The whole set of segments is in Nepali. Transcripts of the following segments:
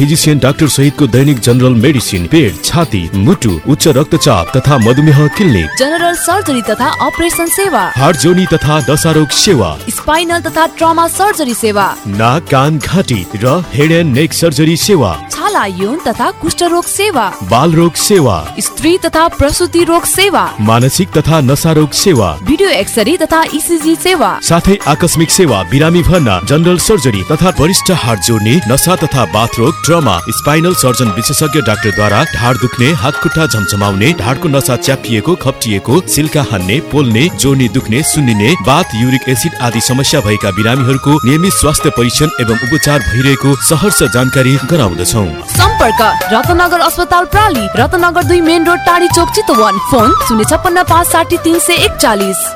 फिजिसियन डाक्टर सहितको दैनिक जनरल मेडिसिन पेट छाती मुटु उच्च रक्तचाप तथा मधुमेह क्लिनिक जनरल सर्जरी तथा अपरेसन सेवा। हार्ट जोनी तथा दशारोग सेवा। स्पाइनल तथा ट्रमा सर्जरी सेवा। नाक कान घाँटी र हेड एन्ड नेक सर्जरी सेवा। छाला यौन तथा कुष्ठरोग सेवा। बाल रोग सेवा। स्त्री तथा प्रसुति रोग सेवा। मानसिक तथा नशारोग सेवा। भिडियो एक्सरे तथा इसिजी सेवा। साथै आकस्मिक सेवा बिरामी भर्ना जनरल सर्जरी तथा वरिष्ठ हार्ट जोड्ने नसा तथा बाथ रोग ट्रमा स्पाइनल सर्जन विशेषज्ञ डाक्टरद्वारा ढाड दुख्ने हात खुट्टा झमझमाउने ढाडको नसा च्यापिएको खप्टिएको सिल्का हान्ने पोल्ने जोड्ने दुख्ने सुन्निने बाथ युरिक एसिड आदि समस्या भएका बिरामीहरूको नियमित स्वास्थ्य परीक्षण एवं उपचार भइरहेको सहर्ष जानकारी गराउँदछौ सम्पर्क रत्नगर अस्पताल प्राली रत्नगर दुई मेन रोड टाढी चोक चितवन फोन शून्य छप्पन्न पाँच साठी तिन सय एकचालिस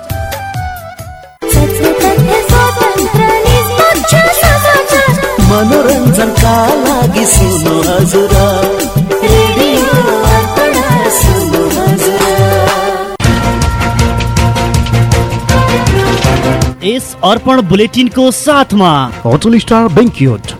मनोरञ्जनका लागि सुन्नु हजुर। यस अर्पण बुलेटिनको साथमा होटल स्टार बेङ्क्युट।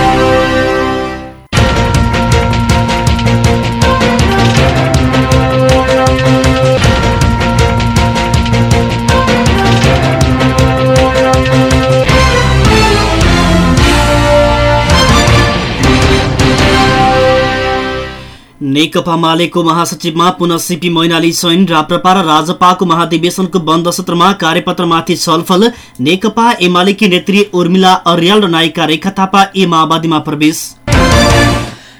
नेकपा मालेको महासचिवमा पुनः सिपी मैनाली चयन राप्रपा र राजपाको महाधिवेशनको बन्द सत्रमा कार्यपत्रमाथि छलफल। नेकपा एमालेकी नेत्री उर्मिला अर्याल र नायिका रेखा थापा ए माओवादीमा प्रवेश।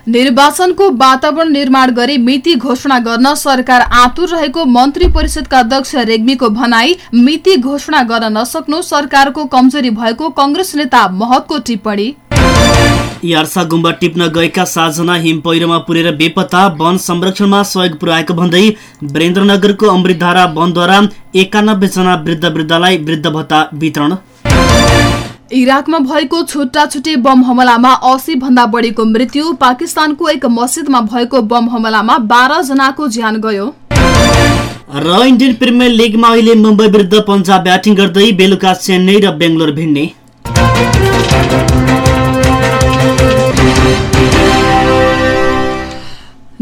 निर्वाचनको वातावरण निर्माण गरी मिति घोषणा गर्न सरकार आतुर रहेको मन्त्री परिषदका अध्यक्ष रेग्मीको भनाई मिति घोषणा गर्न नसक्नु सरकारको कमजोरी भएको कंग्रेस नेता महतको टिप्पणी। यार्सा गुम्बा टिप्न गएका सातजना हिम पहिरोमा पुरेर बेपत्ता वन संरक्षणमा सहयोग पुर्याएको भन्दै वीरेन्द्रनगरको अमृतधारा वनद्वारा एकानब्बे जना वृद्ध वृद्धलाई वृद्ध भत्ता वितरण। इराकमा भएको छुट्टा छुट्टै बम हमलामा अस्सी भन्दा बढीको मृत्यु पाकिस्तानको एक मस्जिदमा भएको बम हमलामा बाह्र जनाको ज्यान गयो। र इन्डियन प्रिमियर लिगमा अहिले मुम्बई विरुद्ध पन्जाब ब्याटिङ गर्दै बेलुका चेन्नई र बेङ्गलोर भिड्ने।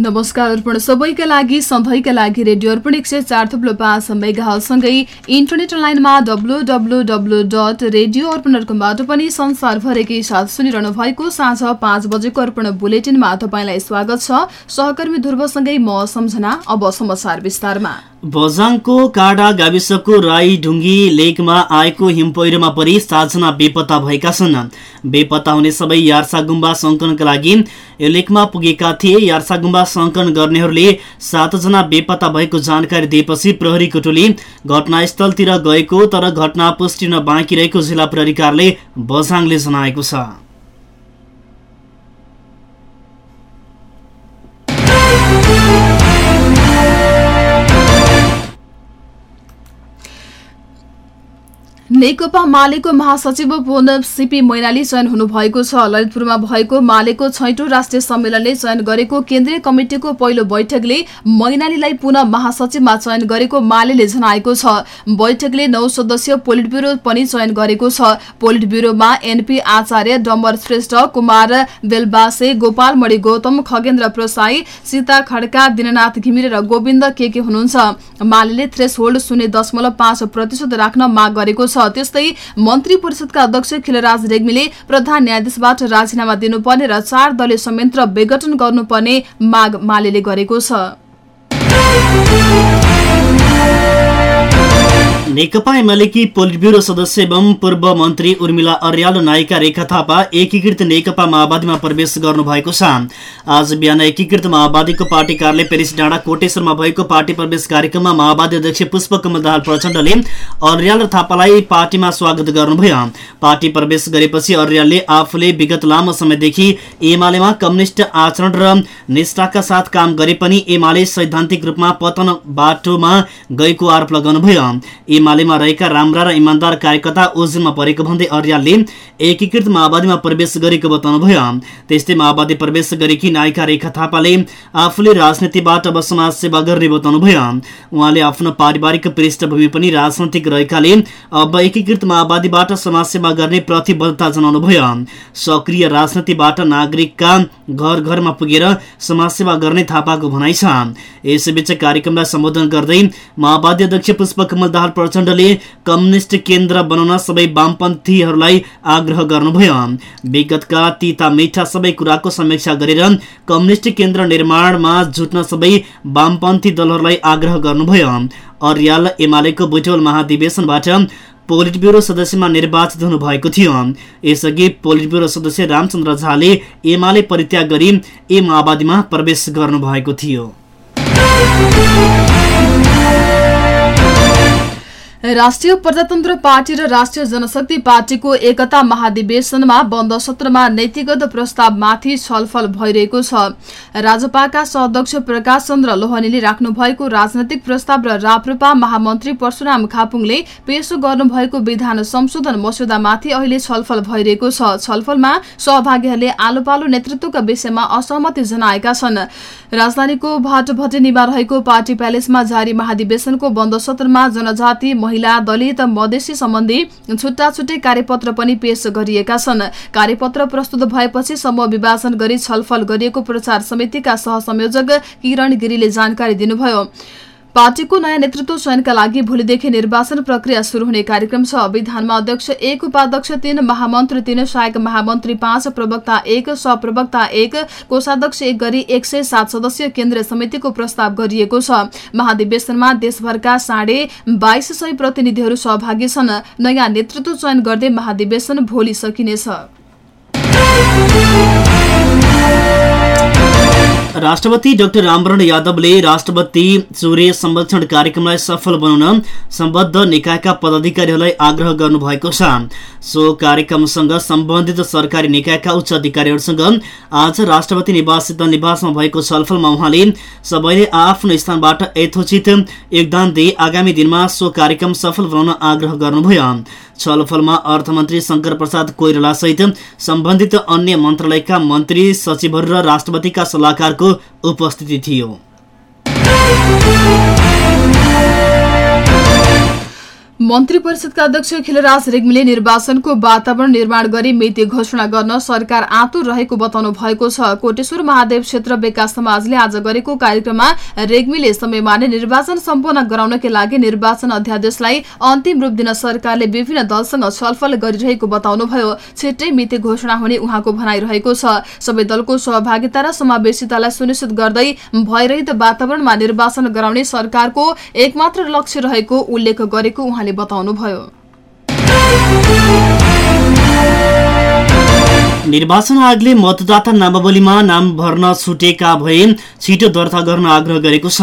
नमस्कार अर्पण सबैका लागि सधैँका लागि रेडियो अर्पण एक सय चार थुप्लो पाँच मेगाहलसँगै इन्टरनेट लाइनमा W W W dot radio Arpan अर्पणबाट पनि संसारभरिकै साथ सुनिरहनु भएको साँझ पाँच बजेको अर्पण बुलेटिनमा तपाईँलाई स्वागत छ। सहकर्मी ध्रुवसँगै म सम्झना अब समाचार विस्तारमा। बझाङको काडा गाविसको राई ढुङ्गी लेकमा आएको हिमपहिरोमा परि सातजना बेपत्ता भएका छन्। बेपत्ता हुने सबै यार्सा गुम्बा सङ्कलनका लागि यो लेकमा पुगेका थिए। यार्सा गुम्बा सङ्कलन गर्नेहरूले सातजना बेपत्ता भएको जानकारी दिएपछि प्रहरीको टोली घटनास्थलतिर गएको तर घटना पुष्टि बाँकी रहेको जिल्ला प्रहरी बझाङले जनाएको छ। नेकपा मालेको महासचिव पुनः सिपी मैनाली चयन हुनुभएको छ। ललितपुरमा भएको मालेको छैटौं राष्ट्रिय सम्मेलनले चयन गरेको केन्द्रीय कमिटिको पहिलो बैठकले मैनालीलाई पुनः महासचिवमा चयन गरेको मालेले जनाएको छ। बैठकले नौ सदस्यीय पोलिट ब्यूरो पनि चयन गरेको छ। पोलिट ब्यूरोमा एनपी आचार्य डम्बर श्रेष्ठ कुमार बेलबासे गोपाल मणि गौतम खगेन्द्र प्रसाई सीता खड्का दिननाथ घिमिरे र गोविन्द के के हुनुहुन्छ। मालेले थ्रेस होल्ड शून्य दशमलव पाँच प्रतिशत राख्न माग गरेको छ। त्यस्तै मन्त्री परिषदका अध्यक्ष खिलराज रेग्मीले प्रधान न्यायाधीशबाट राजीनामा दिनुपर्ने र चार दलीय संयन्त्र विघटन गर्नुपर्ने माग मालेले गरेको छ। नेकपा एमालेकी पोलिट ब्युरो सदस्य एवं पूर्व मन्त्री उर्मिला अर्याल नायिका रेखा थापा एकीकृत नेकपा माओवादीमा प्रवेश गर्नुभएको छ। आज बिहान एकीकृत माओवादीको पार्टी कार्यालय पेरिस डाँडा कोटेश्वरमा भएको पार्टी प्रवेश कार्यक्रममा माओवादी अध्यक्ष पुष्पकमल दाहाल प्रचण्डले अर्याल र थापालाई पार्टीमा स्वागत गर्नुभयो। पार्टी प्रवेश गरेपछि अर्यालले आफूले विगत लामो समयदेखि एमालेमा कम्युनिष्ट आचरण र निष्ठाका साथ काम गरे पनि एमाले सैद्धान्तिक रूपमा पतन बाटोमा गएको आरोप लगाउनुभयो। एमालेमा रहेका राम्रा र इमान्दार कार्यकर्ता ओजेलमा परेको भन्दै अर्यालले एकीकृत माओवादीमा प्रवेश गरेको बताउनुभयो। त्यस्तै माओवादी प्रवेश गरेकी नायिका रेखा थापाले आफूले राजनीतिबाट अब समाज सेवा गर्ने बताउनुभयो। उहाँले आफ्नो पारिवारिक पृष्ठभूमि पनि राजनैतिक रहेकाले अब एकीकृत माओवादीबाट समाजसेवा गर्ने प्रतिबद्धता जनाउनुभयो। सक्रिय राजनीतिबाट नागरिकका घर घरमा पुगेर समाजसेवा गर्ने थापाको भनाइ छ। यसैबीच कार्यक्रमलाई सम्बोधन गर्दै माओवादी अध्यक्ष पुष्पकमल दाहाल प्रचण्डले कम्युनिष्ट केन्द्र बनाउन सबै वामपन्थीहरूलाई आग्रह गर्नुभयो। विगतका तिता मिठा सबै कुराको समीक्षा गरेर कम्युनिष्ट केन्द्र निर्माणमा जुट्न सबै वामपन्थी दलहरूलाई आग्रह गर्नुभयो। अर्याल एमालेको बुटोल महाधिवेशनबाट पोलिट ब्युरो सदस्यमा निर्वाचित हुनुभएको थियो। यसअघि पोलिट ब्युरो सदस्य रामचन्द्र झाले एमाले परित्याग गरी ए माओवादीमा प्रवेश गर्नुभएको थियो। राष्ट्रिय प्रजातन्त्र पार्टी र राष्ट्रिय जनशक्ति पार्टीको एकता महाधिवेशनमा बन्द सत्रमा नैतिगत प्रस्तावमाथि छलफल भइरहेको छ। राजपाका सहअध्यक्ष प्रकाश चन्द्र लोहनीले राख्नु भएको राजनैतिक प्रस्ताव र राप्रपा महामन्त्री परशुराम खापुङले पेश गर्नुभएको विधान संशोधन मस्यौदामाथि अहिले छलफल भइरहेको छ। छलफलमा सहभागीहरूले आलो पालो नेतृत्वका विषयमा असहमति जनाएका छन्। राजधानीको भाटभटेनीमा रहेको पार्टी प्यालेसमा जारी महाधिवेशनको बन्द सत्रमा जनजाति महिला दलित मधेसी सम्बन्धी छुट्टा छुट्टै कार्यपत्र पनि पेश गरिएका छन्। कार्यपत्र प्रस्तुत भएपछि समूह विभाजन गरी छलफल गरिएको प्रचार समितिका सहसंयोजक किरण गिरीले जानकारी दिनुभयो। पार्टीको नयाँ नेतृत्व चयनका लागि भोलिदेखि निर्वाचन प्रक्रिया शुरू हुने कार्यक्रम छ। विधानमा अध्यक्ष एक उपाध्यक्ष तीन महामन्त्री तीन सहायक महामन्त्री पाँच प्रवक्ता एक सहप्रवक्ता एक कोषाध्यक्ष एक गरी एक सय सात सदस्यीय केन्द्रीय समितिको प्रस्ताव गरिएको छ। महाधिवेशनमा देशभरका साढे बाइस सय प्रतिनिधिहरू सहभागी छन्। नयाँ नेतृत्व चयन गर्दै महाधिवेशन भोलि सकिनेछ। राष्ट्रपति डाक्टर रामवरण यादवले राष्ट्रपति सूर्य संरक्षण कार्यक्रमलाई सफल बनाउन सम्बद्ध निकायका पदाधिकारीहरूलाई आग्रह गर्नुभएको छ। सो कार्यक्रमसँग सम्बन्धित सरकारी निकायका उच्च अधिकारीहरूसँग आज राष्ट्रपति निवासित निवासमा भएको छलफलमा उहाँले सबैले आफ्नो स्थानबाट यथोचित योगदान दिए आगामी दिनमा सो कार्यक्रम सफल बनाउन आग्रह गर्नुभयो। छलफलमा अर्थमन्त्री शङ्कर प्रसाद कोइराला सहित सम्बन्धित अन्य मन्त्रालयका मन्त्री सचिवहरू र राष्ट्रपतिका सल्लाहकारको उपस्थिति थियो। मन्त्री परिषदका अध्यक्ष खिलराज रेग्मीले निर्वाचनको वातावरण निर्माण गरी मिति घोषणा गर्न सरकार आतुर रहेको बताउनु भएको छ। कोटेश्वर महादेव क्षेत्र विकास समाजले आज गरेको कार्यक्रममा रेग्मीले समयमा नै निर्वाचन सम्पन्न गराउनकै लागि निर्वाचन अध्यादेशलाई अन्तिम रूप दिन सरकारले विभिन्न दलसँग छलफल गरिरहेको बताउनुभयो। छिट्टै मिति घोषणा हुने उहाँको भनाइरहेको छ। सबै दलको सहभागिता र समावेशितालाई सुनिश्चित गर्दै भयरहित वातावरणमा निर्वाचन गराउने सरकारको एकमात्र लक्ष्य रहेको उल्लेख गरेको उहाँले बताउनुभयो निर्वाचन आयोगले मतदाता नामावलीमा नाम भर्न छुटेका भए छिटो दर्ता गर्न आग्रह गरेको छ।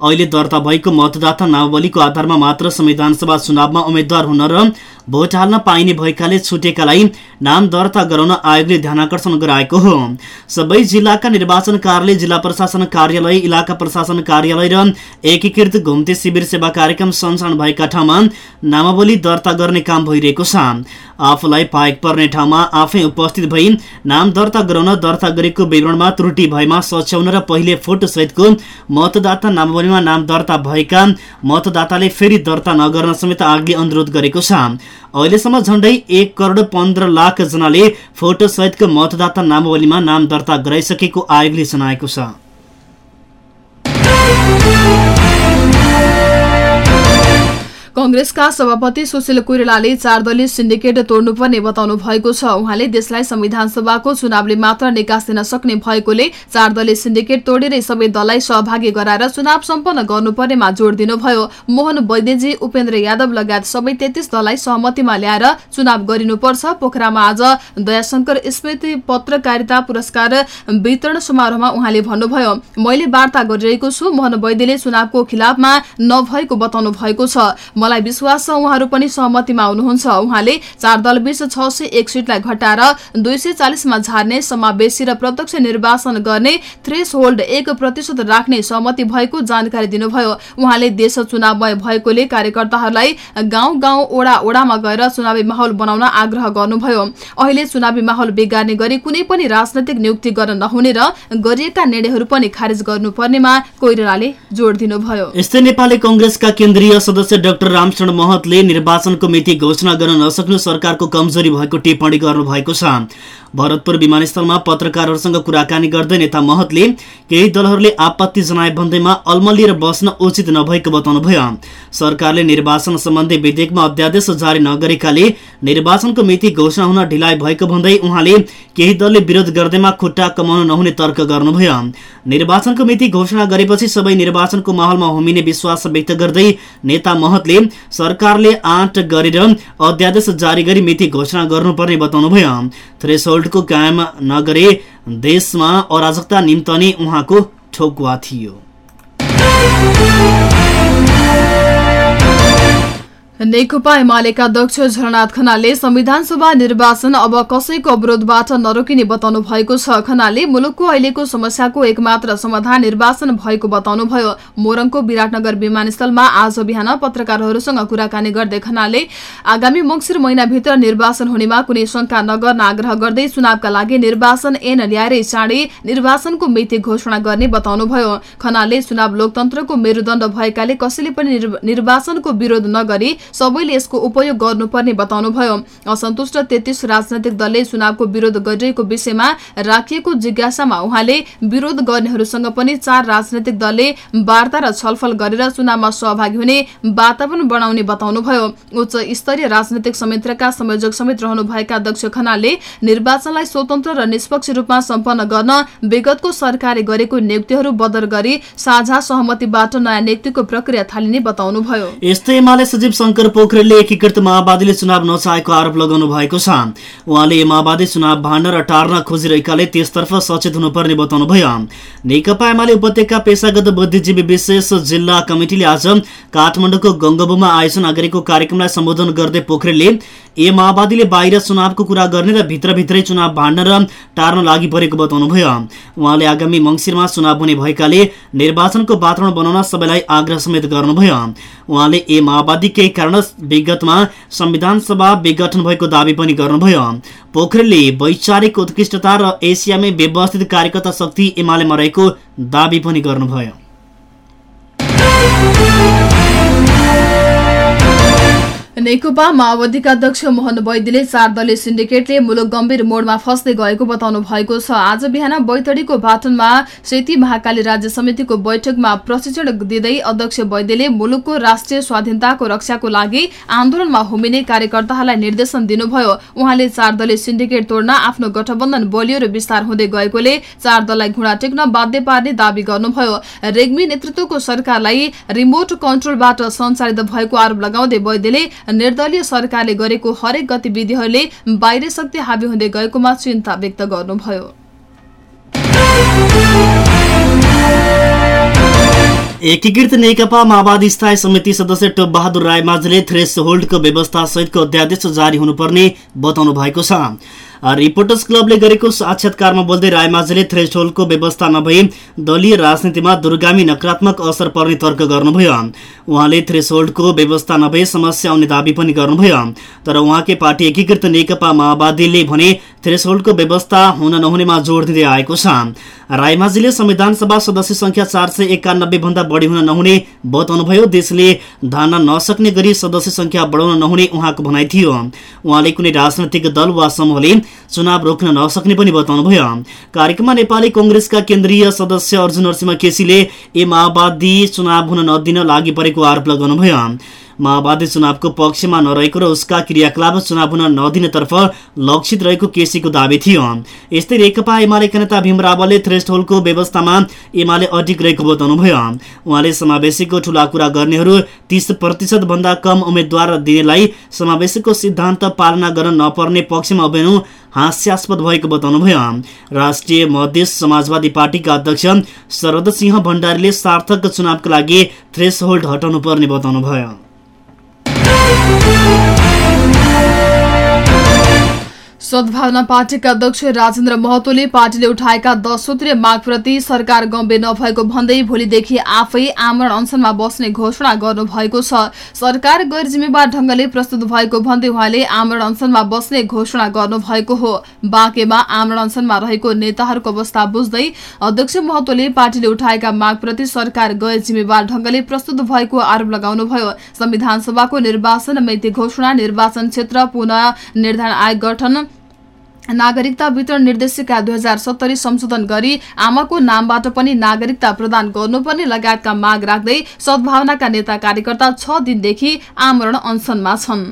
अहिले दर्ता भएको मतदाता नामावलीको आधारमा मात्र संविधानसभा चुनावमा उम्मेद्वार हुन र भोट हाल्न पाइने भएकाले छुटेकालाई नाम दर्ता गराउन आयोगले ध्यानकर्षण गराएको हो। सबै जिल्लाका निर्वाचन कार्यालय जिल्ला प्रशासन कार्यालय इलाका प्रशासन कार्यालय र एकीकृत घुम्ते शिविर सेवा कार्यक्रम सञ्चालन भएका ठाउँमा नामावली दर्ता गर्ने काम भइरहेको छ। आफूलाई पाएक पर्ने ठाउँमा आफै उपस्थित भई नाम दर्ता गराउन दर्ता गरेको विवरणमा त्रुटि भएमा सच्याउन र पहिले फोटो सहितको मतदाता नाम दर्ता भएका मतदाताले फेरि दर्ता नगर्न समेत आयोगले अनुरोध गरेको छ। अहिलेसम्म झण्डै एक करोड पन्ध्र लाख जनाले फोटो सहितको मतदाता नामावलीमा नाम दर्ता गराइसकेको आयोगले जनाएको छ। कंग्रेसका सभापति सुशील कोइरालाले चार दलीय सिन्डिकेट तोड्नुपर्ने बताउनु भएको छ। उहाँले देशलाई संविधान सभाको चुनावले मात्र निकास दिन सक्ने भएकोले चार दलीय सिन्डिकेट तोडेरै सबै दललाई सहभागी गराएर चुनाव सम्पन्न गर्नुपर्नेमा जोड़ दिनुभयो। मोहन वैद्यजी उपेन्द्र यादव लगायत सबै तेत्तीस दललाई सहमतिमा ल्याएर चुनाव गरिनुपर्छ। पोखरामा आज दयाशंकर स्मृति पत्रकारिता पुरस्कार वितरण समारोहमा उहाँले भन्नुभयो मैले वार्ता गरिरहेको छु। मोहन वैद्यले चुनावको खिलाफमा नभएको बताउनु भएको छ। मलाई विश्वास छ उहाँहरू पनि सहमतिमा आउनुहुन्छ उहाँले चार दलबीच छ सय एक सीटलाई घटाएर दुई सय चालिसमा झार्ने समावेशी र प्रत्यक्ष निर्वाचन गर्ने थ्रेस होल्ड एक प्रतिशत राख्ने सहमति भएको जानकारी दिनुभयो। उहाँले देश चुनावमय भएकोले कार्यकर्ताहरूलाई गाउँ गाउँ ओडा ओडामा गएर चुनावी माहौल बनाउन आग्रह गर्नुभयो। अहिले चुनावी माहौल बिगार्ने गरी कुनै पनि राजनैतिक नियुक्ति गर्न नहुने र गरिएका निर्णयहरू पनि खारेज गर्नुपर्नेमा कोइरालाले जोड़ दिनुभयो। यस्तै नेपाली कंग्रेसका केन्द्रीय सदस्य डाक्टर रामचरण महतले निर्वाचनको मिति घोषणा गर्न नसक्नु सरकारको कमजोरी भएको टिप्पणी गर्नुभएको छ। भरतपुर विमानस्थलमा पत्रकारहरूसँग कुराकानी गर्दै नेता महतले केही दलहरूले आपत्ति जनाए भन्दैमा अल्मलिएर बस्न उचित नभएको बताउनुभयो। सरकारले निर्वाचन सम्बन्धी विधेयकमा अध्यादेश जारी नगरेकाले निर्वाचनको मिति घोषणा हुन ढिलाइ भएको भन्दै उहाँले केही दलले विरोध गर्दैमा खुट्टा कमाउन नहुने तर्क गर्नुभयो। निर्वाचनको मिति घोषणा गरेपछि सबै निर्वाचनको माहौलमा होमिने विश्वास व्यक्त गर्दै नेता महतले सरकारले आँट गरेर अध्यादेश जारी गरी मिति घोषणा गर्नुपर्ने बताउनुभयो। थ्रेसहोल्डको कायम नगरे देशमा अराजकता निम्तने उहाँको ठोकुवा थियो। नेकपा एमालेका अध्यक्ष झरनाथ खनालले संविधान सभा निर्वाचन अब कसैको अवरोधबाट नरोकिने बताउनु भएको छ। खनालले मुलुकको अहिलेको समस्याको एकमात्र समाधान निर्वाचन भएको बताउनुभयो। मोरङको विराटनगर विमानस्थलमा आज बिहान पत्रकारहरूसँग कुराकानी गर्दै खनालले आगामी मङ्सिर महिनाभित्र निर्वाचन हुनेमा कुनै शंका नगर्न आग्रह गर्दै चुनावका लागि निर्वाचन ऐन ल्याएरै चाँडै निर्वाचनको मिति घोषणा गर्ने बताउनुभयो। खनालले चुनाव लोकतन्त्रको मेरुदण्ड भएकाले कसैले पनि निर्वाचनको विरोध नगरी सबैले यसको उपयोग गर्नुपर्ने बताउनुभयो। असन्तुष्ट तेत्तीस राजनैतिक दलले चुनावको विरोध गरिरहेको विषयमा राखिएको जिज्ञासामा उहाँले विरोध गर्नेहरूसँग पनि चार राजनैतिक दलले वार्ता र छलफल गरेर चुनावमा सहभागी हुने वातावरण बनाउने बताउनुभयो। उच्च स्तरीय राजनैतिक संयन्त्रका संयोजक समेत रहनुभएका अध्यक्ष खनालले निर्वाचनलाई स्वतन्त्र र निष्पक्ष रूपमा सम्पन्न गर्न विगतको सरकारले गरेको नियुक्तिहरू बदर गरी साझा सहमतिबाट नयाँ नियुक्तिको प्रक्रिया थालिने बताउनुभयो। यस्तै एमाले सचिव शङ्कर पोखरेलले एकीकृत माओवादीले चुनाव नचाहेको आरोप लगाउनु भएको छ। उहाँले माओवादी चुनाव भाँड्न र टार्न खोजिरहेकाले त्यसतर्फ सचेत हुनुपर्ने बताउनुभयो। नेकपा एमाले उपत्यका पेसागत बुद्धिजीवी विशेष जिल्ला कमिटिले आज काठमाडौँको गङ्गबुमा आयोजना गरेको कार्यक्रमलाई सम्बोधन गर्दै पोखरेलले ए माओवादीले बाहिर चुनावको कुरा गर्ने र भित्रभित्रै चुनाव भाँड्न र टार्न लागि परेको बताउनुभयो। उहाँले आगामी मङ्सिरमा चुनाव हुने भएकाले निर्वाचनको वातावरण बनाउन सबैलाई आग्रह समेत गर्नुभयो। उहाँले ए माओवादीकै कारण विगतमा संविधान सभा विघटन भएको दावी पनि गर्नुभयो। पोखरेलले वैचारिक उत्कृष्टता र एसियामै व्यवस्थित कार्यकर्ता शक्ति एमालेमा रहेको दावी पनि गर्नुभयो। नेकपा माओवादीका अध्यक्ष मोहन वैद्यले चार दलीय सिन्डिकेटले मुलुक गम्भीर मोडमा फस्दै गएको बताउनु भएको छ। आज बिहान बैतडीको भाटनमा सेती महाकाली राज्य समितिको बैठकमा प्रशिक्षण दिँदै अध्यक्ष वैद्यले मुलुकको राष्ट्रिय स्वाधीनताको रक्षाको लागि आन्दोलनमा होमिने कार्यकर्ताहरूलाई निर्देशन दिनुभयो। उहाँले चार दलीय सिन्डिकेट तोड्न आफ्नो गठबन्धन बलियो र विस्तार हुँदै गएकोले चार दललाई घुँडा टेक्न बाध्य पार्ने दावी गर्नुभयो। रेग्मी नेतृत्वको सरकारलाई रिमोट कन्ट्रोलबाट सञ्चालित भएको आरोप लगाउँदै वैद्यले निर्दलीय सरकारले गरेको हरेक गतिविधिहरूले बाहिर शक्ति हावी हुँदै गएकोमा चिन्ता व्यक्त गर्नुभयो। एकीकृत नेकपा माओवादी स्थायी समिति सदस्य बहादुर रायमाझले थ्रेस होल्डको व्यवस्था सहितको अध्यादेश जारी हुनुपर्ने बताउनु भएको छ। रिपोर्टर्स क्लबले गरेको साक्षात्कारमा बोल्दै रायमाझले थ्रेसहोल्डको व्यवस्था नभई दलीय राजनीतिमा दुर्गामी नकारात्मक असर पर्ने तर्क गर्नुभयो। उहाँले थ्रेसहोल्डको व्यवस्था नभई समस्या आउने दावी पनि गर्नुभयो। तर उहाँकै पार्टी एकीकृत नेकपा माओवादीले भने थ्रेसहोल्डको व्यवस्था हुन नहुनेमा जोड दिँदै आएको छ। रायमाझीले संविधान सभा सदस्य संख्या चार सय एकानब्बे भन्दा बढी हुन नहुने बताउनुभयो देशले धान्न नसक्ने गरी सदस्य संख्या बढाउन नहुने उहाँको भनाइ थियो। उहाँले कुनै राजनैतिक दल वा समूहले चुनाव रोक्न नसक्ने पनि बताउनुभयो। कार्यक्रममा नेपाली कंग्रेसका केन्द्रीय सदस्य अर्जुन नरसिंह केसीले ए माओवादी चुनाव हुन नदिन लागि परेको आरोप लगाउनुभयो। माओवादी चुनावको पक्षमा नरहेको र उसका क्रियाकलाप चुनाव हुन नदिनेतर्फ लक्षित रहेको केसीको दावी थियो। यस्तै नेकपा एमालेका नेता भीम रावलले थ्रेस्ट होलको व्यवस्थामा एमाले अडिग रहेको बताउनुभयो। उहाँले समावेशीको ठूला कुरा गर्नेहरू तीस प्रतिशत भन्दा कम उम्मेद्वार दिनेलाई समावेशीको सिद्धान्त पालना गर्न नपर्ने पक्षमा उभिनु हास्यास्पद भएको बताउनुभयो। राष्ट्रिय मधेस समाजवादी पार्टीका अध्यक्ष शरद सिंह भण्डारीले सार्थक चुनावका लागि थ्रेस होल्ड हटाउनु पर्ने बताउनुभयो। Thank you. सद्भावना पार्टीका अध्यक्ष राजेन्द्र महतोले पार्टीले उठाएका दश सूत्रीय मागप्रति सरकार गम्भीर नभएको भन्दै भोलिदेखि आफै आमरण अनसनमा बस्ने घोषणा गर्नुभएको छ। सरकार गैर जिम्मेवार ढंगले प्रस्तुत भएको भन्दै उहाँले आमरण अनसनमा बस्ने घोषणा गर्नुभएको हो। बाँकेमा आमरण अनसनमा रहेको नेताहरूको अवस्था बुझ्दै अध्यक्ष महतोले पार्टीले उठाएका मागप्रति सरकार गैर जिम्मेवार ढंगले प्रस्तुत भएको आरोप लगाउनुभयो। संविधान सभाको निर्वाचन मिति घोषणा निर्वाचन क्षेत्र पुनः निर्धारण आयोग गठन नागरिकता वितरण निर्देशिका दुई हजार सत्तरी संशोधन गरी आमाको नामबाट पनि नागरिकता प्रदान गर्नुपर्ने लगायतका माग राख्दै सद्भावनाका नेता कार्यकर्ता छ दिनदेखि आमरण अनसनमा छन्।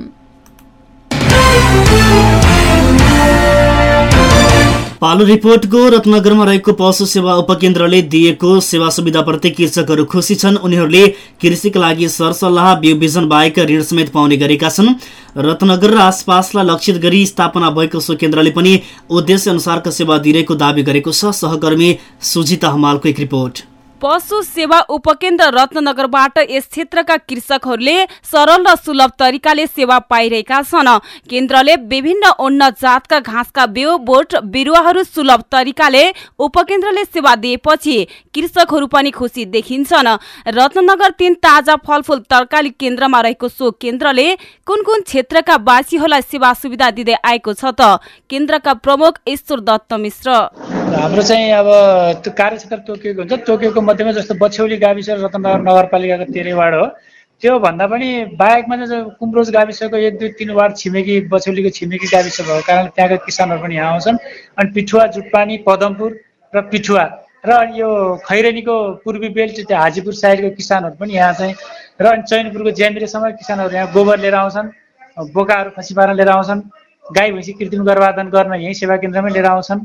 पालो रिपोर्टको रत्नगरमा रहेको पशु सेवा उपकेन्द्रले दिएको सेवा सुविधाप्रति कृषकहरू खुसी छन्। उनीहरूले कृषिका लागि सरसल्लाह बिउ बिजन बाहेक ऋण समेत पाउने गरेका छन्। रत्नगर र आसपासलाई लक्षित गरी स्थापना भएको सो केन्द्रले पनि उद्देश्य अनुसारको सेवा दिइरहेको दावी गरेको छ। सहकर्मी सुजिता हमालको एक रिपोर्ट। पशु सेवा उपकेन्द्र रत्नगरबाट यस क्षेत्रका कृषकहरूले सरल र सुलभ तरिकाले सेवा पाइरहेका छन्। केन्द्रले विभिन्न उन्नत जातका घाँसका बिउ बोट बिरुवाहरू सुलभ तरिकाले उपकेन्द्रले सेवा दिएपछि कृषकहरू पनि खुसी देखिन्छन्। रत्नगर तीन ताजा फलफुल तरकारी केन्द्रमा रहेको सो केन्द्रले कुन कुन क्षेत्रका वासीहरूलाई सेवा सुविधा दिँदै आएको छ त? केन्द्रका प्रमुख ईश्वर दत्त मिश्र। हाम्रो चाहिँ अब त्यो कार्यक्षेत्र तोकिएको हुन्छ। तोकिएको मध्येमा जस्तो बछौली गाविस र रतननगर नगरपालिकाको तेह्रै वार्ड हो। त्योभन्दा पनि बाहेकमा चाहिँ कुम्रोज गाविसको एक दुई तिन वार्ड छिमेकी बछौलीको छिमेकी गाविस भएको कारणले त्यहाँका किसानहरू पनि यहाँ आउँछन्। अनि पिठुवा जुटपानी पदमपुर र पिठुवा र यो खैरेनीको पूर्वी बेल्ट त्यो हाजीपुर साइडको किसानहरू पनि यहाँ चाहिँ र अनि चैनपुरको ज्यामिरेसम्म किसानहरू यहाँ गोबर लिएर आउँछन् बोकाहरू खसी पारेर लिएर आउँछन् गाई भैँसी कृत्रिम गर्भाधान गर्न यहीँ सेवा केन्द्रमै लिएर आउँछन्।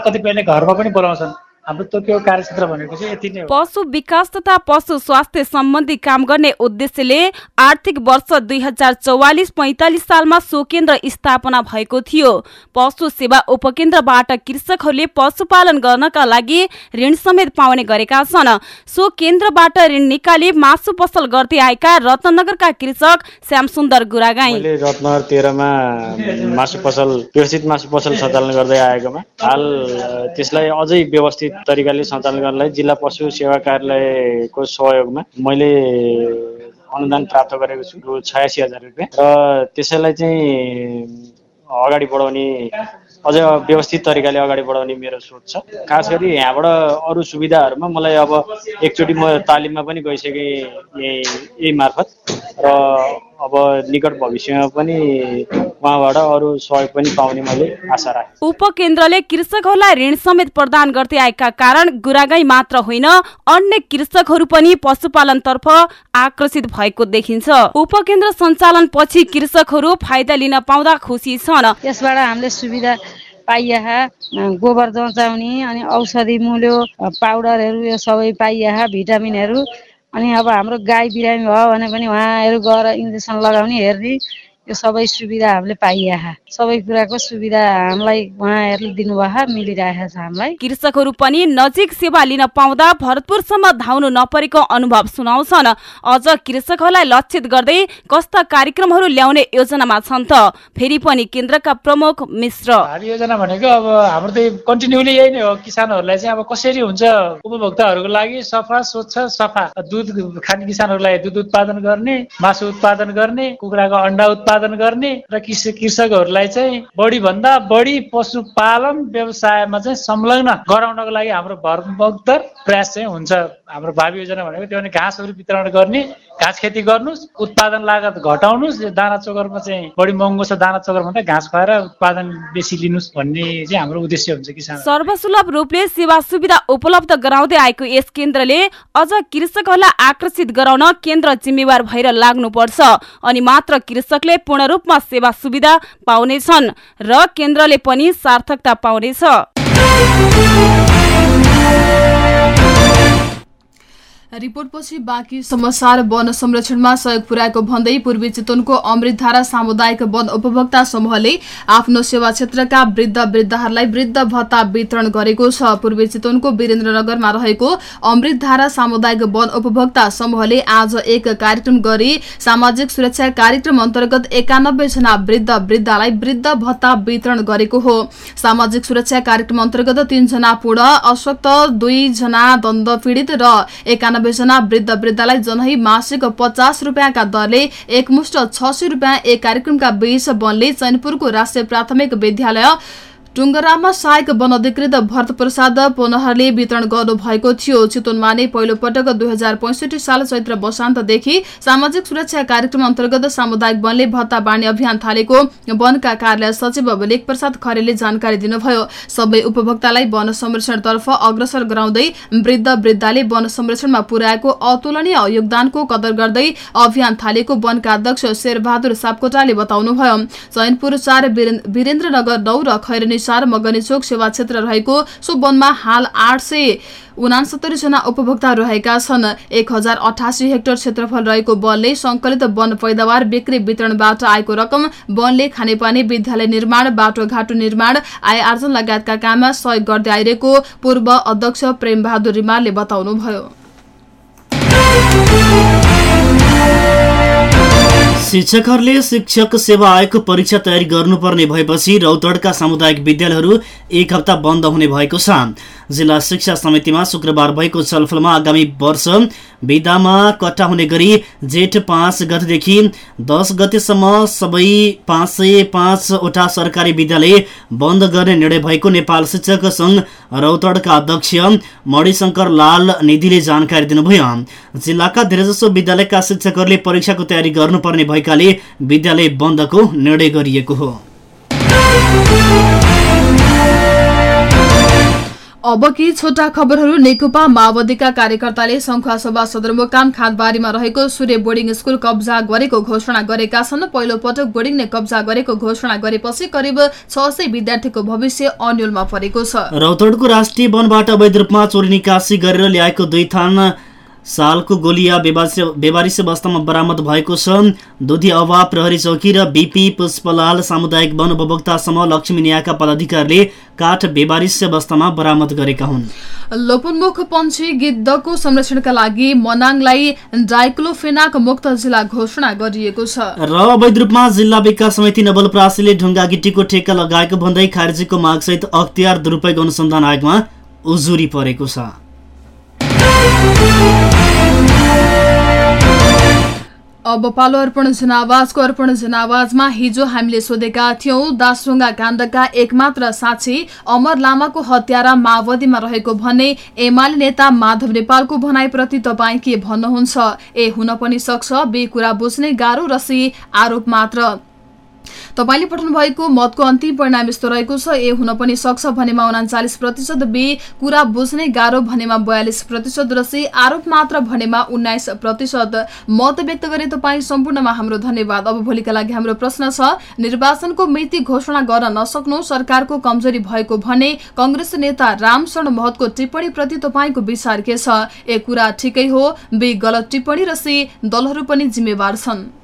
कतिपयले घरमा पनि बोलाउँछन्। हाम्रो तोकिएको कार्यक्षेत्र भनेको चाहिँ यति नै हो। पशु विकास तथा पशु स्वास्थ्य सम्बन्धी काम गर्ने उद्देश्यले आर्थिक वर्ष दुई हजार चौवालिस पैँतालिस सालमा सो केन्द्र स्थापना भएको थियो। पशु सेवा उपकेन्द्रबाट कृषकहरूले पशुपालन गर्नका लागि ऋण समेत पाउने गरेका छन्। सो केन्द्रबाट ऋण निकाली मासु पसल गर्दै आएका रत्नगरका कृषक श्यामसुन्दर गुरागाई। रत्नगर तेह्रमा मासु पसल व्यवस्थित मासु पसल सञ्चालन गर्दै आएकोमा हाल त्यसलाई अझै व्यवस्थित तरिकाले सञ्चालन गर्नलाई जिल्ला पशु सेवा कार्यालयको सहयोगमा मैले अनुदान प्राप्त गरेको छु छयासी हजार रुपियाँ। र त्यसैलाई चाहिँ अगाडि बढाउने अझ व्यवस्थित तरिकाले अगाडि बढाउने मेरो सोच छ। खास गरी यहाँबाट अरू सुविधाहरूमा मलाई अब एकचोटि म तालिममा पनि गइसकेँ यही यही मार्फत। र अब निकट भविष्यमा पनि उहाँबाट अरू सहयोग पनि पाउने मैले आशा राखेँ उपकेन्द्रले कृषकहरूलाई ऋण समेत प्रदान गर्दै आएका कारण गुरागाई मात्र होइन अन्य कृषकहरू पनि पशुपालनतर्फ आकर्षित भएको देखिन्छ। उपकेन्द्र सञ्चालन पछि कृषकहरू फाइदा लिन पाउँदा खुसी छन्। यसबाट हामीले सुविधा पाइया गोबर जचाउने अनि औषधि मूल्यो पाउडरहरू यो सबै पाइया भिटामिनहरू अनि अब हाम्रो गाई बिरामी भयो भने पनि उहाँहरू गएर इन्जेक्सन लगाउने हेर्ने यो सबै सुविधा हामीले पाइया सबै कुराको सुविधा हामीलाई उहाँहरूले दिनुभयो मिलिरहेको छ हामीलाई। कृषकहरू पनि नजिक सेवा लिन पाउँदा भरतपुरसम्म धाउनु नपरेको अनुभव सुनाउँछन्। अझ कृषकहरूलाई लक्षित गर्दै कस्ता कार्यक्रमहरू ल्याउने योजनामा छन् त। फेरि पनि केन्द्रका प्रमुख मिश्र। योजना भनेको अब हाम्रो त कन्टिन्युली यही नै हो। किसानहरूलाई चाहिँ अब कसरी हुन्छ उपभोक्ताहरूको लागि सफा स्वच्छ सफा। दुध खाने किसानहरूलाई दुध उत्पादन गर्ने मासु उत्पादन गर्ने कुखुराको अन्डा उत्पादन उत्पादन गर्ने र कृषक कृषकहरूलाई चाहिँ बढी भन्दा बढी पशुपालन व्यवसायमा चाहिँ संलग्न गराउनको लागि हाम्रो भरमग्दर प्रयास चाहिँ हुन्छ। हाम्रो भावी योजना भनेको त्यो भने घाँसहरू वितरण गर्ने घाँस खेती गर्नुहोस् उत्पादन लागत घटाउनुहोस् यो दाना चोकरमा चाहिँ बढी महँगो छ दाना चोकर भन्दा घाँस खुवाएर उत्पादन बेसी लिनुहोस् भन्ने चाहिँ हाम्रो उद्देश्य हुन्छ किसान सर्वसुलभ रूपले सेवा सुविधा उपलब्ध गराउँदै आएको यस केन्द्रले अझ कृषकहरूलाई आकर्षित गराउन केन्द्र जिम्मेवार भएर लाग्नुपर्छ। अनि मात्र कृषकले पूर्ण रूपमा सेवा सुविधा पाउनेछन् र केन्द्रले पनि सार्थकता पाउनेछ। रिपोर्टपछि बाँकी समाचार वन संरक्षणमा सहयोग पुर्याएको भन्दै पूर्वी चितवनको अमृतधारा सामुदायिक वन उपभोक्ता समूहले आफ्नो सेवा क्षेत्रका वृद्ध वृद्धहरूलाई वृद्ध भत्ता वितरण गरेको छ। पूर्वी चितवनको वीरेन्द्रनगरमा रहेको अमृतधारा सामुदायिक वन उपभोक्ता समूहले आज एक कार्यक्रम गरी सामाजिक सुरक्षा कार्यक्रम अन्तर्गत एकानब्बे जना वृद्ध वृद्धलाई वृद्ध भत्ता वितरण गरेको हो। सामाजिक सुरक्षा कार्यक्रम अन्तर्गत तीनजना पूर्ण अशक्त दुईजना दण्ड पीड़ित र एकानब्बे जना वृद्ध वृद्धलाई जनही मासिक पचास रुपियाँका दरले एकमुष्ट छ सय रुपियाँ एक कार्यक्रमका बीच वनले चैनपुरको राष्ट्रिय प्राथमिक विद्यालय टुङ्गरामा सहायक वन अधिकृत भरत प्रसाद पोनहरले वितरण गर्नुभएको थियो। चितवनमा नै पहिलो पटक दुई हजार पैंसठी साल चैत्र वसान्तदेखि सामाजिक सुरक्षा कार्यक्रम अन्तर्गत सामुदायिक वनले भत्ता बाँड्ने अभियान थालेको वनका कार्यालय सचिव लेख प्रसाद खरेलले जानकारी दिनुभयो। सबै उपभोक्तालाई वन संरक्षणतर्फ अग्रसर गराउँदै वृद्ध वृद्धाले वन संरक्षणमा पुर्याएको अतुलनीय योगदानको कदर गर्दै अभियान थालेको वनका अध्यक्ष शेरबहादुर सापकोटाले बताउनुभयो। चैनपुर चार वीरेन्द्रनगर नौ र खैरनी चार मगनीचोक सेवा क्षेत्र रहेको सो वनमा हाल आठ सय उनासत्तरी जना उपभोक्ता रहेका छन्। एक हजार अठासी हेक्टर क्षेत्रफल रहेको वनले संकलित वन पैदावार बिक्री वितरणबाट आएको रकम वनले खानेपानी विद्यालय निर्माण बाटोघाटो निर्माण आय आर्जन लगायतका काममा सहयोग गर्दै आइरहेको पूर्व अध्यक्ष प्रेम बहादुर रिमालले बताउनुभयो। शिक्षकहरूले शिक्षक सेवा आयोगको परीक्षा तयारी गर्नुपर्ने भएपछि रौतडका सामुदायिक विद्यालयहरू एक हप्ता बन्द हुने भएको छ। जिल्ला शिक्षा समितिमा शुक्रबार भएको छलफलमा आगामी वर्ष विधामा कट्टा हुने गरी जेठ पाँच गतेदेखि दस गतेसम्म सबै पाँच सय पाँचवटा सरकारी विद्यालय बन्द गर्ने निर्णय भएको नेपाल शिक्षक सङ्घ रौतडका अध्यक्ष मणिशङ्कर लाल निधिले जानकारी दिनुभयो। जिल्लाका धेरैजसो विद्यालयका शिक्षकहरूले परीक्षाको तयारी गर्नुपर्ने भएकाले विद्यालय बन्दको निर्णय गरिएको हो। अब केही छोटा खबरहरू नेकपा माओवादीका कार्यकर्ताले सभा सदरमुकाम खाँदबारीमा रहेको सूर्य बोर्डिङ स्कूल कब्जा गरेको घोषणा गरेका छन्। पहिलो पटक बोर्डिङले कब्जा गरेको घोषणा गरेपछि करिब छ सय विद्यार्थीको भविष्य अन्यलमा परेको छ। रौतडको राष्ट्रिय वनबाट अवैध रूपमा चोरी निकासी गरेर ल्याएको दुई थान सालको गोलिया बेबारिस अवस्थामा बरामद भएको छ। दुधी अभाव प्रहरी चौकी र बिपी पुष्पलाल सामुदायिक वन उपभोक्ता समूह लक्ष्मी न्यायका पदाधिकारीले काठ बेबारिस अवस्थामा बरामद गरेका हुन्। लोपनमुख पन्छी गिद्धको संरक्षणका लागि मनाङलाई डाइक्लोफेनाक मुक्त जिल्ला घोषणा गरिएको छ। र अवैध रूपमा जिल्ला विकास समिति नवलप्रासीले ढुङ्गा गिट्टीको ठेक्का लगाएको भन्दै खारेजीको मागसहित अख्तियार दुरूपयोग अनुसन्धान आयोगमा उजुरी परेको छ। अब पालो अर्पण जनावाजको अर्पण जनावाजमा हिजो हामीले सोधेका थियौं दासढुङ्गा काण्डका एकमात्र साक्षी अमर लामाको हत्यारा माओवादीमा रहेको भन्ने एमाले नेता माधव नेपालको भनाइप्रति तपाईँ के भन्नुहुन्छ? ए हुन पनि सक्छ बे कुरा बुझ्ने गाह्रो र सी आरोप मात्र। तपाईँले पठाउनु भएको मतको अन्तिम परिणाम यस्तो रहेको छ। ए हुन पनि सक्छ भनेमा उनाचालिस प्रतिशत बी कुरा बुझ्ने गाह्रो भनेमा बयालिस प्रतिशत र सी आरोप मात्र भनेमा उन्नाइस प्रतिशत। मत व्यक्त गरे तपाईँ सम्पूर्णमा हाम्रो धन्यवाद। अब भोलिका लागि हाम्रो प्रश्न छ निर्वाचनको मिति घोषणा गर्न नसक्नु सरकारको कमजोरी भएको भने कंग्रेस नेता रामशरण महतको टिप्पणी प्रति तपाईँको विचार के छ? ए कुरा ठिकै हो। बी गलत टिप्पणी र सी दलहरू पनि जिम्मेवार छन्।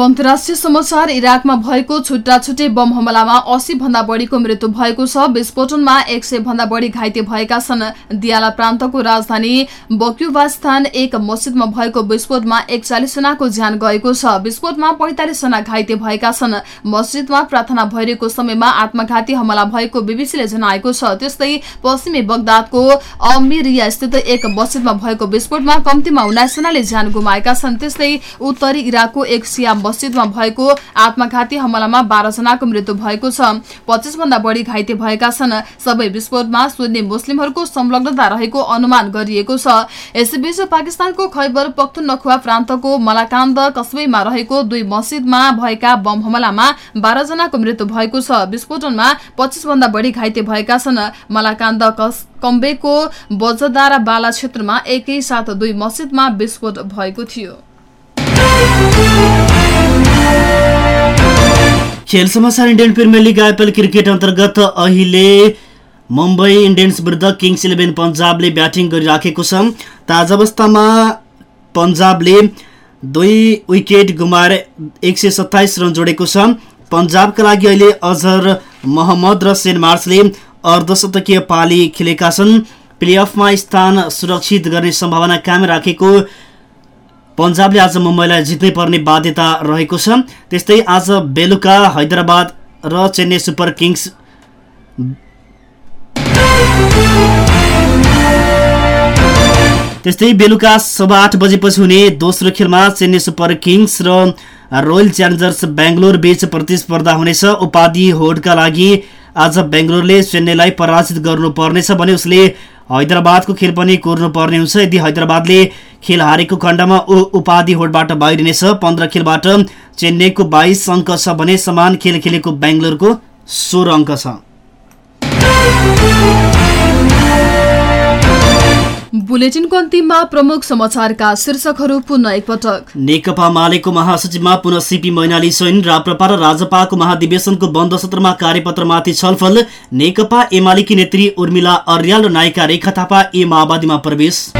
अन्तर्राष्ट्रिय समाचार इराकमा भएको छुट्टा छुट्टै बम हमलामा अस्सी भन्दा बढीको मृत्यु भएको छ। विस्फोटनमा एक सय भन्दा बढी घाइते भएका छन्। दियाला प्रान्तको राजधानी बक्युबास्थान एक मस्जिदमा भएको विस्फोटमा एकचालिस जनाको ज्यान गएको छ। विस्फोटमा पैंतालिस जना घाइते भएका छन्। मस्जिदमा प्रार्थना भइरहेको समयमा आत्मघाती हमला भएको बीबीसीले जनाएको छ। त्यस्तै पश्चिमी बगदादको अमिरिया स्थित एक मस्जिदमा भएको विस्फोटमा कम्तीमा उन्नाइस जनाले ज्यान गुमाएका छन्। त्यस्तै उत्तरी इराकको एक सिया मस्जिदमा भएको आत्मघाती हमलामा बाह्र जनाको मृत्यु भएको छ। पच्चिस भन्दा बढी घाइते भएका छन्। सबै विस्फोटमा सुन्नी मुस्लिमहरूको संलग्नता रहेको अनुमान गरिएको छ। यसैबीच पाकिस्तानको खैबर पख्तुनखुवा प्रान्तको मलाकान्द कस्बैमा रहेको दुई मस्जिदमा भएका बम हमलामा बाह्र जनाको मृत्यु भएको छ। विस्फोटनमा पच्चिस भन्दा बढी घाइते भएका छन्। मलाकान्द कम्बेको बजदारा बाला क्षेत्रमा एकै साथ दुई मस्जिदमा विस्फोट भएको थियो। खेल समाचार Indian Premier League IPL cricket अन्तर्गत अहिले मुम्बई इन्डियन्स विरुद्ध किङ्स इलेभेन पन्जाबले ब्याटिङ गरिराखेको छ। ताजा अवस्थामा पन्जाबले दुई विकेट गुमाएर एक सय सत्ताइस रन जोडेको छ। पन्जाबका लागि अहिले अजहर मोहम्मद र सेन मार्सले अर्धशतकीय पाली खेलेका छन्। प्लेअफमा स्थान सुरक्षित गर्ने सम्भावना कायम राखेको पन्जाबले आज मुम्बईलाई जित्नै पर्ने बाध्यता रहेको छ। त्यस्तै आज बेलुका हैदराबाद र चेन्नई सुपर किङ्स त्यस्तै बेलुका सभा आठ बजेपछि हुने दोस्रो खेलमा चेन्नई सुपर किङ्स र रोयल च्यालेन्जर्स बेङ्गलोर बीच प्रतिस्पर्धा हुनेछ। उपाधि होडका लागि आज बेङ्गलोरले चेन्नईलाई पराजित गर्नुपर्नेछ भने उसले हैदराबादको खेल पनि कोर्नु पर्ने हुन्छ। यदि हैदराबादले खेल हारेको खण्डमा उपाधि होडबाट बाहिरिनेछ पन्ध्र खेलबाट चेन्नईको बाइस अङ्क छ भने समान खेल खेलेको बेङ्गलोरको सोह्र अङ्क छ। बुलेटिनको अन्तिममा प्रमुख समाचारका शीर्षकहरू पुनः एकपटक। नेकपा मालेको महासचिवमा पुनः सिपी मैनाली सैन राप्रपा र राजपाको महाधिवेशनको बन्द सत्रमा कार्यपत्रमाथि छलफल। नेकपा एमालेकी नेत्री उर्मिला अर्याल र नायिका रेखा थापा ए माओवादीमा प्रवेश।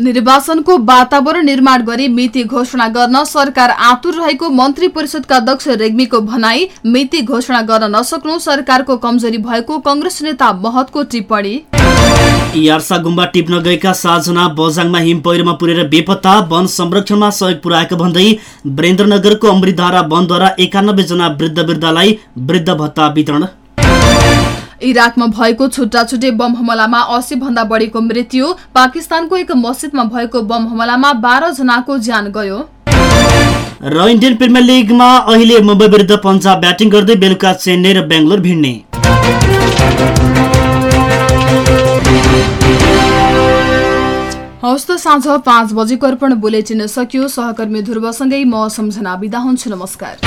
निर्वाचनको वातावरण निर्माण गरी मिति घोषणा गर्न सरकार आतुर रहेको मन्त्री परिषदका अध्यक्ष रेग्मीको भनाई मिति घोषणा गर्न नसक्नु सरकारको कमजोरी भएको कंग्रेस नेता महतको टिप्पणी। यार्सा गुम्बा टिप्न गएका सातजना बजाङमा हिम पहिरोमा पुरेर बेपत्ता वन संरक्षणमा सहयोग पुर्याएको भन्दै वरेन्द्रनगरको अमृतधारा वनद्वारा एकानब्बे जना वृद्ध वृद्धलाई वृद्ध भत्ता वितरण। इराकमा भएको छुट्टा छुट्टै बम हमलामा अस्सी भन्दा बढीको मृत्यु पाकिस्तानको एक मस्जिदमा भएको बम हमलामा बाह्र जनाको ज्यान गयो। र इन्डियन प्रिमियर लिगमा अहिले मुम्बई विरुद्ध पन्जाब ब्याटिङ गर्दै बेलुका चेन्नई र बेङ्गलोर भिड्ने। हवस् त साँझ पाँच बजेको अर्पण बुलेटिन सकियो। सहकर्मी ध्रुवसँगै म सम्झना बिदा हुन्छु नमस्कार।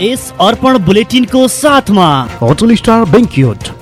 यस अर्पण बुलेटिनको साथमा होटल स्टार बेङ्क्युट।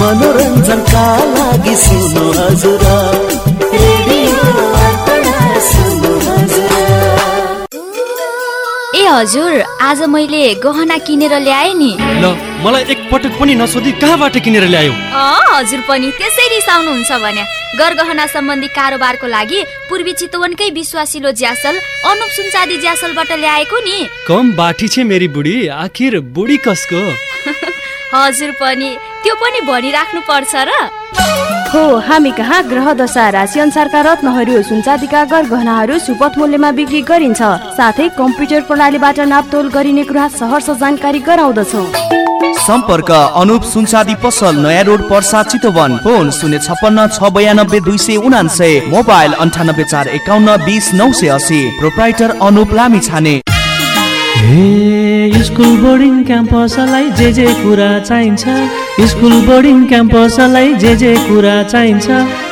मनोरञ्जनका लागि सुन्नु हजुर ए हजुर आज मैले गहना किनेर ल्याएँ नि ल मलाई एकपटक पनि नसोधी कहाँबाट किनेर ल्यायो अँ हजुर पनि त्यसै रिसाउनुहुन्छ भने गरगहना सम्बन्धी कारोबारको लागि पूर्वी चितवनकै विश्वासिलो ज्यासल अनुप सुनचादी ज्यासलबाट ल्याएको नि। कम बाठी छे मेरी बुढी आखिर बुढी कसको? हजुर पनि त्यो पनि भनिराख्नु पर्छ र। हो हामी कहाँ ग्रह दशा राशि अनुसारका रत्नहरू सुनचाँदीका गरगहनाहरू सुपथ मूल्यमा बिक्री गरिन्छ। साथै कम्प्युटर प्रणालीबाट नापतोल गरिने कुरा सहर्ष जानकारी गराउँदछौँ। सम्पर्क अनुप सुनसादी पसल नयाँ रोड पर्सा चितवन। फोन शून्य छप्पन्न छ बयानब्बे दुई सय उनान्सय मोबाइल अन्ठानब्बे चार एकाउन्न बिस नौ सय असी प्रोप्राइटर अनुप लामी छाने स्कुल बोर्डिङ क्याम्पसलाई जे जे कुरा चाहिन्छ। स्कुल बोर्डिङ क्याम्पसलाई जे जे कुरा चाहिन्छ।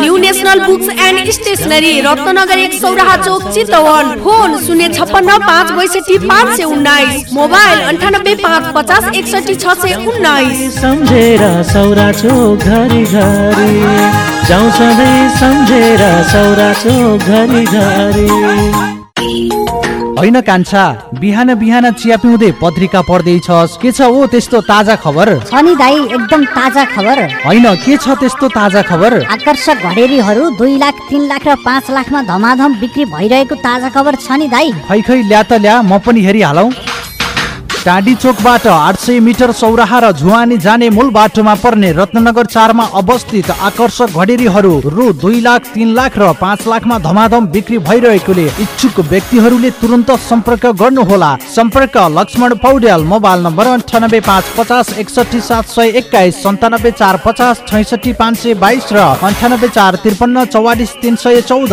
new national books and stationery Ratnagar एक सौराहा चोक चितवन। फोन शून्य छप्पन्न पाँच बैसठी पाँच सय उन्नाइस। मोबाइल अन्ठानब्बे पाँच पचास एकसठी छ सय उन्नाइस। सम्झेर सौरा चोक घरि घरि। जाउँ सधैँ सम्झेर सौरा चोक घरि घरि। होइन कान्छा बिहान बिहान चिया पिउँदै पत्रिका पढ्दैछस्। के छ ओ त्यस्तो ताजा खबर? छ नि दाई एकदम ताजा खबर। होइन के छ त्यस्तो ताजा खबर? आकर्षक घडेरीहरू दुई लाख तिन लाख र पाँच लाखमा धमाधम बिक्री भइरहेको ताजा खबर छ नि दाई। खै खै ल्या त ल्या म पनि हेरिहालौ। टाँडी चोकबाट आठ सय मिटर सौराहा र झुवानी जाने मूल बाटोमा पर्ने रत्नगर चारमा अवस्थित आकर्षक घडेरीहरू रु दुई लाख तिन लाख र पाँच लाखमा धमाधम बिक्री भइरहेकोले इच्छुक व्यक्तिहरूले तुरन्त सम्पर्क गर्नुहोला। सम्पर्क लक्ष्मण पौड्याल मोबाइल नम्बर अन्ठानब्बे पाँच पचास एकसठी सात सय एक्काइस सन्तानब्बे चार पचास छैसठी पाँच सय बाइस र अन्ठानब्बे चार त्रिपन्न चौवालिस तिन सय चौध।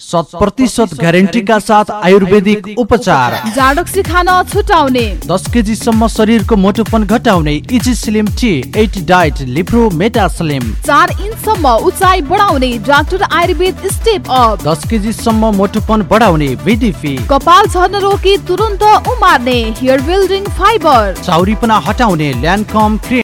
शत प्रतिशत ग्यारेन्टीका साथ आयुर्वेदिक उपचार। जाडोक्सी खान छुटाउने। दस केजीसम्म शरीरको मोटोपन घटाउने easy slim tea eight diet लिप्रो meta slim चार इन्चसम्म उचाइ बढाउने डाक्टर आयुर्वेद स्टेप अप दस केजीसम्म मोटोपन बढाउने बिडिपी कपाल झर्न रोकी तुरन्त उमार्ने हेयर बिल्डिङ फाइबर चाउरीपना हटाउने ल्यान्डकम क्रिम